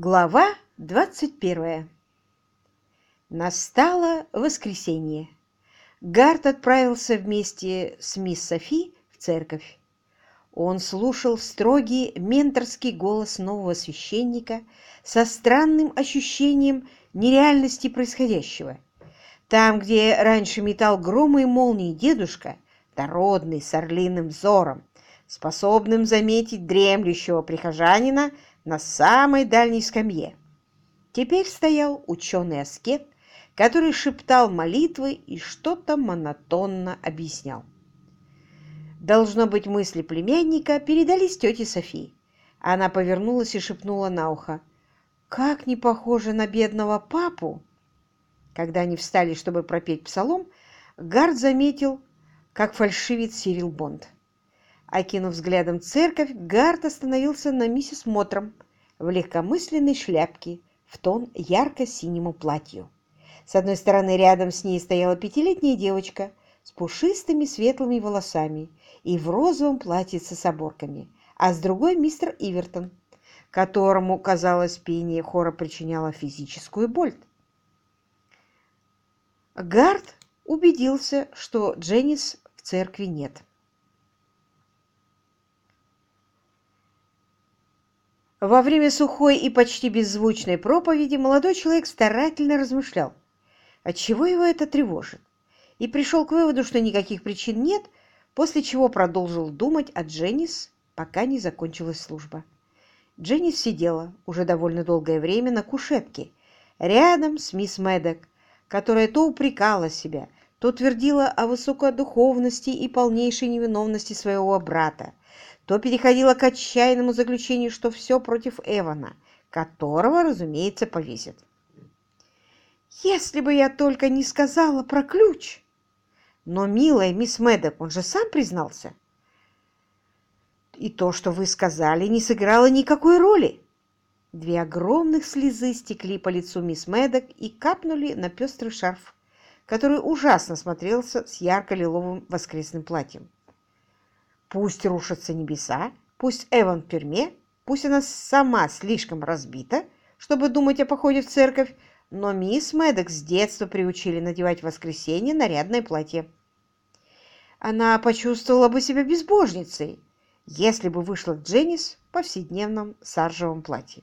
Глава 21. Настало воскресенье. Гарт отправился вместе с мисс Софи в церковь. Он слушал строгий менторский голос нового священника со странным ощущением нереальности происходящего. Там, где раньше метал громы и молнии дедушка, дородный, с орлиным взором, способным заметить дремлющего прихожанина – на самой дальней скамье. Теперь стоял ученый-аскет, который шептал молитвы и что-то монотонно объяснял. Должно быть, мысли племянника передались тете Софии. Она повернулась и шепнула на ухо. «Как не похоже на бедного папу!» Когда они встали, чтобы пропеть псалом, Гард заметил, как фальшивит Сирил Бонд. Окинув взглядом церковь, Гард остановился на миссис Мотром в легкомысленной шляпке в тон ярко-синему платью. С одной стороны рядом с ней стояла пятилетняя девочка с пушистыми светлыми волосами и в розовом платьице с оборками, а с другой мистер Ивертон, которому, казалось, пение хора причиняло физическую боль. Гард убедился, что Дженнис в церкви нет. Во время сухой и почти беззвучной проповеди молодой человек старательно размышлял, отчего его это тревожит, и пришел к выводу, что никаких причин нет, после чего продолжил думать о Дженнис, пока не закончилась служба. Дженнис сидела уже довольно долгое время на кушетке, рядом с мисс Медок, которая то упрекала себя, то твердила о высокодуховности и полнейшей невиновности своего брата, то переходила к отчаянному заключению, что все против Эвана, которого, разумеется, повесят. «Если бы я только не сказала про ключ!» «Но, милая мисс Мэддок, он же сам признался!» «И то, что вы сказали, не сыграло никакой роли!» Две огромных слезы стекли по лицу мисс Мэддок и капнули на пестрый шарф, который ужасно смотрелся с ярко-лиловым воскресным платьем. Пусть рушатся небеса, пусть Эван в тюрьме, пусть она сама слишком разбита, чтобы думать о походе в церковь, но мисс Мэддок с детства приучили надевать в воскресенье нарядное платье. Она почувствовала бы себя безбожницей, если бы вышла к Дженнис в повседневном саржевом платье.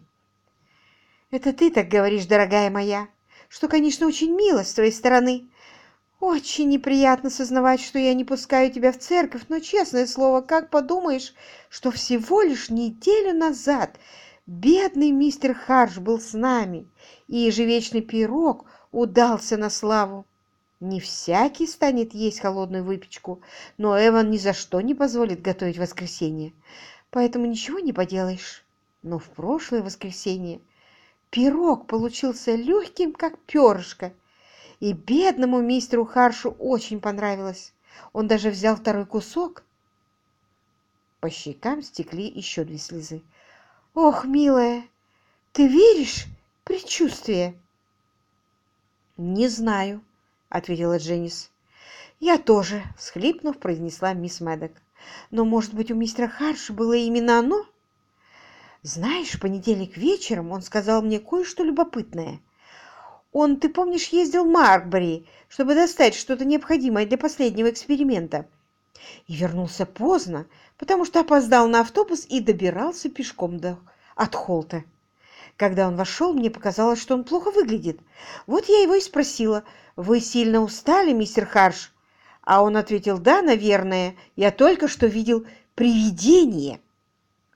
«Это ты так говоришь, дорогая моя, что, конечно, очень мило с твоей стороны, очень неприятно сознавать, что я не пускаю тебя в церковь, но, честное слово, как подумаешь, что всего лишь неделю назад бедный мистер Харш был с нами, и ежевечный пирог удался на славу. Не всякий станет есть холодную выпечку, но Эван ни за что не позволит готовить воскресенье, поэтому ничего не поделаешь. Но в прошлое воскресенье пирог получился легким, как перышко, и бедному мистеру Харшу очень понравилось. Он даже взял второй кусок. По щекам стекли еще две слезы. «Ох, милая, ты веришь в предчувствие?» «Не знаю», — ответила Дженнис. «Я тоже», — схлипнув, произнесла мисс Мэддок. «Но, может быть, у мистера Харша было именно оно?» «Знаешь, в понедельник вечером он сказал мне кое-что любопытное. Он, ты помнишь, ездил в Маркбери, чтобы достать что-то необходимое для последнего эксперимента. И вернулся поздно, потому что опоздал на автобус и добирался пешком до... от Холта. Когда он вошел, мне показалось, что он плохо выглядит. Вот я его и спросила, «Вы сильно устали, мистер Харш?» А он ответил, «Да, наверное, я только что видел привидение».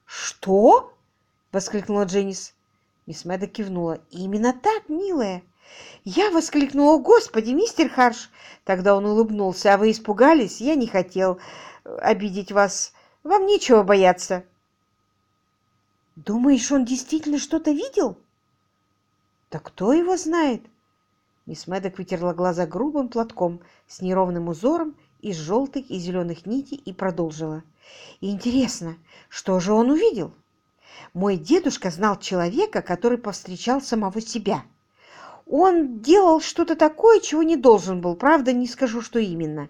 «Что?» — воскликнула Дженнис. Мисс Мэдда кивнула. «Именно так, милая. Я воскликнула, «Господи, мистер Харш!» Тогда он улыбнулся, «А вы испугались? Я не хотел э, обидеть вас. Вам нечего бояться». «Думаешь, он действительно что-то видел?» «Да кто его знает?» Мисс Мэддок вытерла глаза грубым платком с неровным узором из желтых и зеленых нитей и продолжила. «Интересно, что же он увидел?» «Мой дедушка знал человека, который повстречал самого себя». Он делал что-то такое, чего не должен был, правда, не скажу, что именно,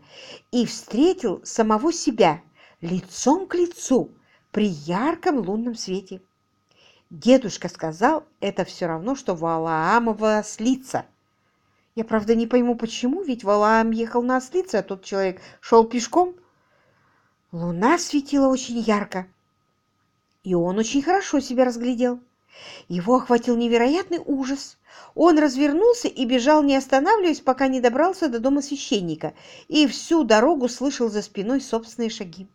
и встретил самого себя лицом к лицу при ярком лунном свете. Дедушка сказал, это все равно, что Валаамова ослица. Я, правда, не пойму, почему, ведь Валаам ехал на ослице, а тот человек шел пешком. Луна светила очень ярко, и он очень хорошо себя разглядел. Его охватил невероятный ужас. Он развернулся и бежал, не останавливаясь, пока не добрался до дома священника, и всю дорогу слышал за спиной собственные шаги.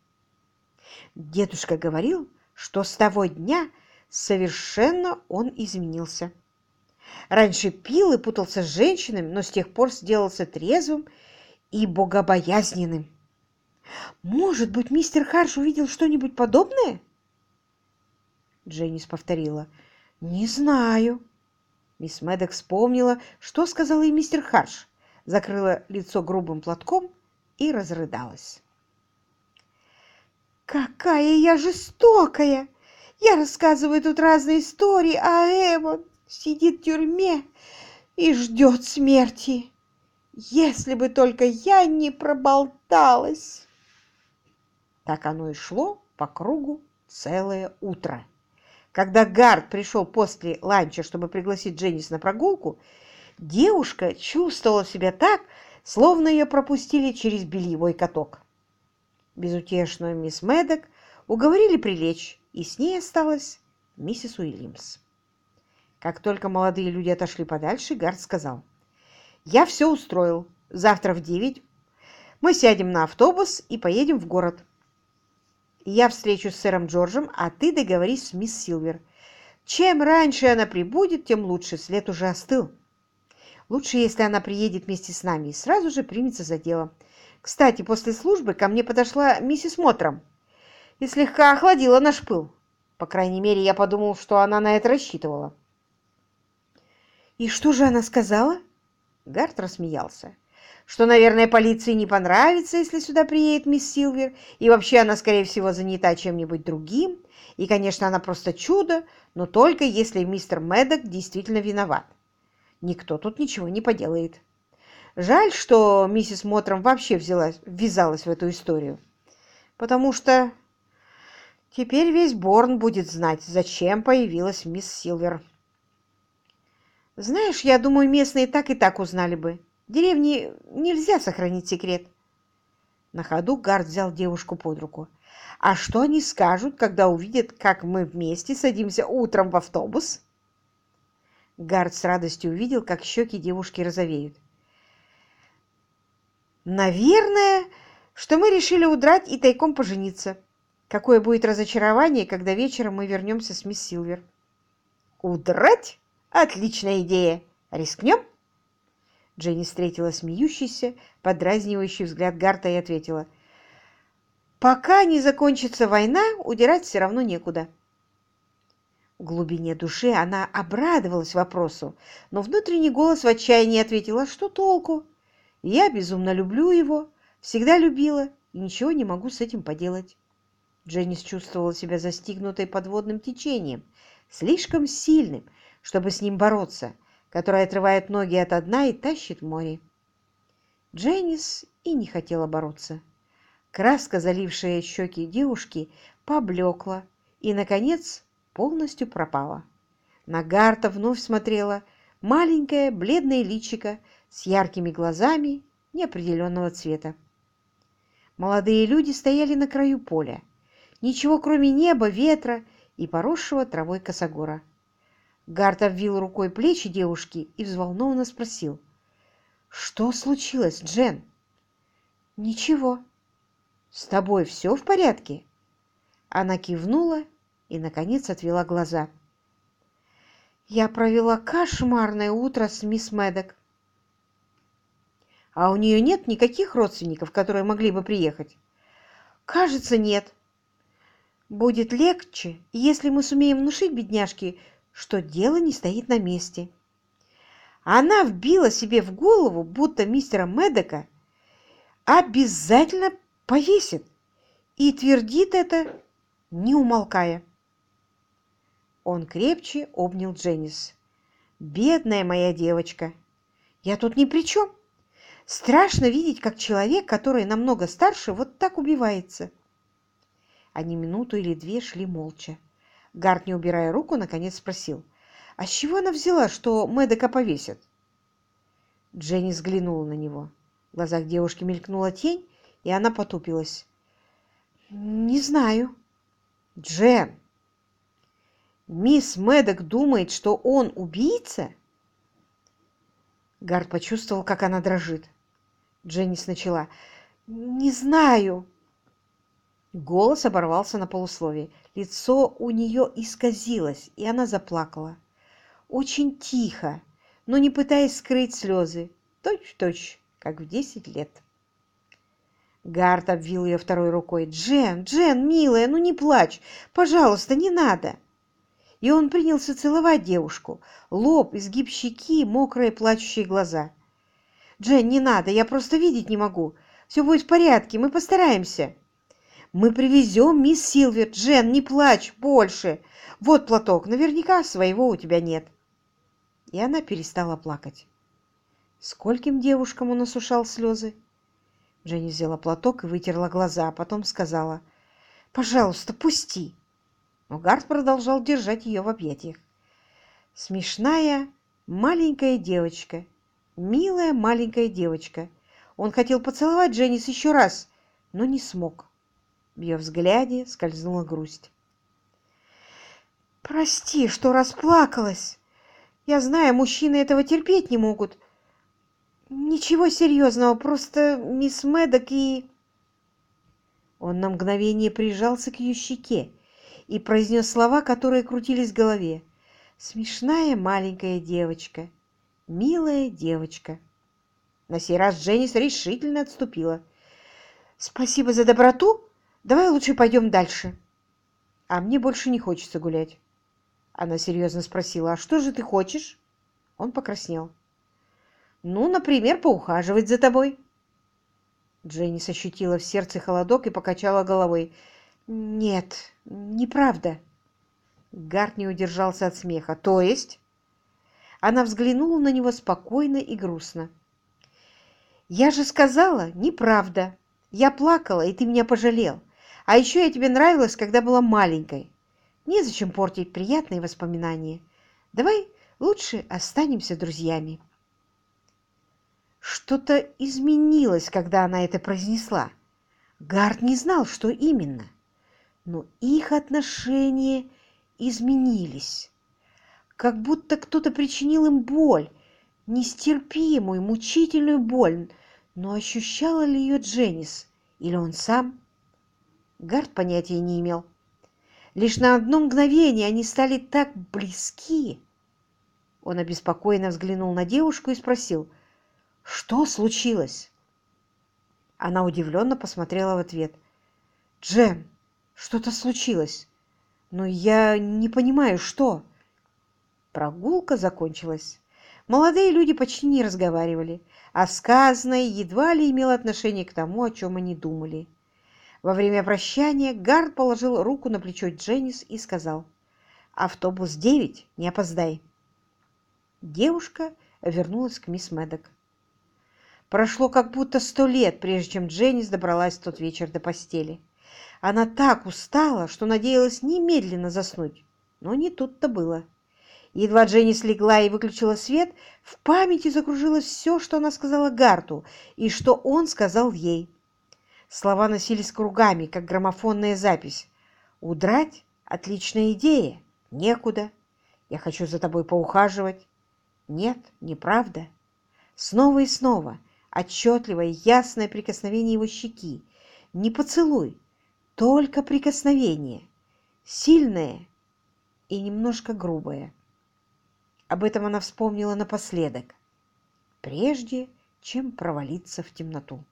Дедушка говорил, что с того дня совершенно он изменился. Раньше пил и путался с женщинами, но с тех пор сделался трезвым и богобоязненным. «Может быть, мистер Харш увидел что-нибудь подобное?» Дженнис повторила. «Не знаю». Мисс Мэддок вспомнила, что сказал ей мистер Харш, закрыла лицо грубым платком и разрыдалась. «Какая я жестокая! Я рассказываю тут разные истории, а Эван сидит в тюрьме и ждет смерти. Если бы только я не проболталась!» Так оно и шло по кругу целое утро. Когда Гард пришел после ланча, чтобы пригласить Дженнис на прогулку, девушка чувствовала себя так, словно ее пропустили через бельевой каток. Безутешную мисс Мэддок уговорили прилечь, и с ней осталась миссис Уильямс. Как только молодые люди отошли подальше, Гард сказал, «Я все устроил. Завтра в девять мы сядем на автобус и поедем в город. Я встречусь с сэром Джорджем, а ты договорись с мисс Силвер. Чем раньше она прибудет, тем лучше. След уже остыл. Лучше, если она приедет вместе с нами и сразу же примется за дело. Кстати, после службы ко мне подошла миссис Мотром и слегка охладила наш пыл. По крайней мере, я подумал, что она на это рассчитывала. «И что же она сказала?» Гарт рассмеялся. «Что, наверное, полиции не понравится, если сюда приедет мисс Силвер, и вообще она, скорее всего, занята чем-нибудь другим, и, конечно, она просто чудо, но только если мистер Мэддок действительно виноват. Никто тут ничего не поделает». Жаль, что миссис Мотром вообще взялась, ввязалась в эту историю. Потому что теперь весь Борн будет знать, зачем появилась мисс Силвер. Знаешь, я думаю, местные так и так узнали бы. Деревне нельзя сохранить секрет. На ходу Гард взял девушку под руку. А что они скажут, когда увидят, как мы вместе садимся утром в автобус? Гард с радостью увидел, как щеки девушки розовеют. Наверное, что мы решили удрать и тайком пожениться. Какое будет разочарование, когда вечером мы вернемся с мисс Силвер. Удрать? Отличная идея. Рискнем? Дженни встретила смеющийся, подразнивающий взгляд Гарта и ответила. «Пока не закончится война, удирать все равно некуда». В глубине души она обрадовалась вопросу, но внутренний голос в отчаянии ответил, «А что толку? Я безумно люблю его, всегда любила, и ничего не могу с этим поделать. Дженнис чувствовала себя застигнутой подводным течением, слишком сильным, чтобы с ним бороться, которое отрывает ноги от дна и тащит море. Дженнис и не хотела бороться. Краска, залившая щеки девушки, поблекла и, наконец, полностью пропала. На Гарта вновь смотрела маленькое бледное личико с яркими глазами неопределенного цвета. Молодые люди стояли на краю поля. Ничего, кроме неба, ветра и поросшего травой косогора. Гарт обвил рукой плечи девушки и взволнованно спросил. «Что случилось, Джен?» «Ничего. С тобой все в порядке?» Она кивнула и, наконец, отвела глаза. «Я провела кошмарное утро с мисс Мэддок. А у нее нет никаких родственников, которые могли бы приехать? Кажется, нет. Будет легче, если мы сумеем внушить бедняжке, что дело не стоит на месте. Она вбила себе в голову, будто мистера Медока обязательно повесит, и твердит это, не умолкая. Он крепче обнял Дженнис. «Бедная моя девочка! Я тут ни при чем!» Страшно видеть, как человек, который намного старше, вот так убивается. Они минуту или две шли молча. Гарт, не убирая руку, наконец спросил. «А с чего она взяла, что Мэдека повесят?» Дженни взглянула на него. В глазах девушки мелькнула тень, и она потупилась. «Не знаю». «Джен, мисс Мэддок думает, что он убийца?» Гард почувствовал, как она дрожит. Дженнис начала. «Не знаю». Голос оборвался на полусловие. Лицо у нее исказилось, и она заплакала. Очень тихо, но не пытаясь скрыть слезы. Точь-в-точь, как в десять лет. Гард обвил ее второй рукой. «Джен, Джен, милая, ну не плачь! Пожалуйста, не надо!» И он принялся целовать девушку. Лоб, изгиб щеки, мокрые плачущие глаза. «Джен, не надо, я просто видеть не могу. Все будет в порядке, мы постараемся». «Мы привезем мисс Силвер. Джен, не плачь больше. Вот платок, наверняка своего у тебя нет». И она перестала плакать. Скольким девушкам он осушал слезы? Дженни взяла платок и вытерла глаза, а потом сказала, «Пожалуйста, пусти». Но Гард продолжал держать ее в объятиях. Смешная маленькая девочка, милая маленькая девочка. Он хотел поцеловать Дженнис еще раз, но не смог. В ее взгляде скользнула грусть. «Прости, что расплакалась. Я знаю, мужчины этого терпеть не могут. Ничего серьезного, просто мисс Мэддок и...» Он на мгновение прижался к ее щеке и произнес слова, которые крутились в голове. «Смешная маленькая девочка, милая девочка». На сей раз Дженнис решительно отступила. «Спасибо за доброту, Давай лучше пойдем дальше. А мне больше не хочется гулять. Она серьезно спросила, а что же ты хочешь? Он покраснел. Ну, например, поухаживать за тобой. Дженнис ощутила в сердце холодок и покачала головой. Нет, неправда. Гарт не удержался от смеха. То есть? Она взглянула на него спокойно и грустно. «Я же сказала, неправда. Я плакала, и ты меня пожалел. А еще я тебе нравилась, когда была маленькой. Незачем портить приятные воспоминания. Давай лучше останемся друзьями. Что-то изменилось, когда она это произнесла. Гард не знал, что именно. Но их отношения изменились. Как будто кто-то причинил им боль, нестерпимую, мучительную боль. Но ощущала ли ее Дженнис или он сам? Гард понятия не имел. Лишь на одно мгновение они стали так близки. Он обеспокоенно взглянул на девушку и спросил, что случилось? Она удивленно посмотрела в ответ. «Джем, что-то случилось, но я не понимаю, что...» Прогулка закончилась. Молодые люди почти не разговаривали, а сказанное едва ли имело отношение к тому, о чем они думали. Во время прощания Гард положил руку на плечо Дженнис и сказал, «Автобус 9, не опоздай». Девушка вернулась к мисс Медок. Прошло как будто сто лет, прежде чем Дженнис добралась в тот вечер до постели. Она так устала, что надеялась немедленно заснуть, но не тут-то было. Едва Дженнис легла и выключила свет, в памяти закружилось все, что она сказала Гарту и что он сказал ей. Слова носились кругами, как граммофонная запись. «Удрать? Отличная идея. Некуда. Я хочу за тобой поухаживать». «Нет, неправда». Снова и снова отчетливое ясное прикосновение его щеки. Не поцелуй, только прикосновение. Сильное и немножко грубое. Об этом она вспомнила напоследок, прежде чем провалиться в темноту.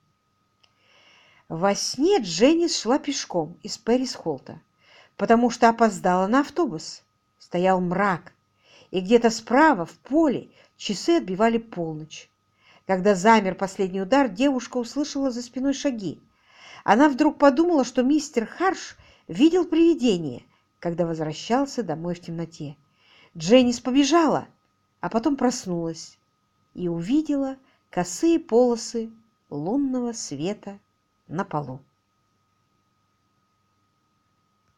Во сне Дженни шла пешком из Пэрис-Холта, потому что опоздала на автобус. Стоял мрак, и где-то справа, в поле, часы отбивали полночь. Когда замер последний удар, девушка услышала за спиной шаги. Она вдруг подумала, что мистер Харш видел привидение, когда возвращался домой в темноте. Дженнис побежала, а потом проснулась и увидела косые полосы лунного света на полу.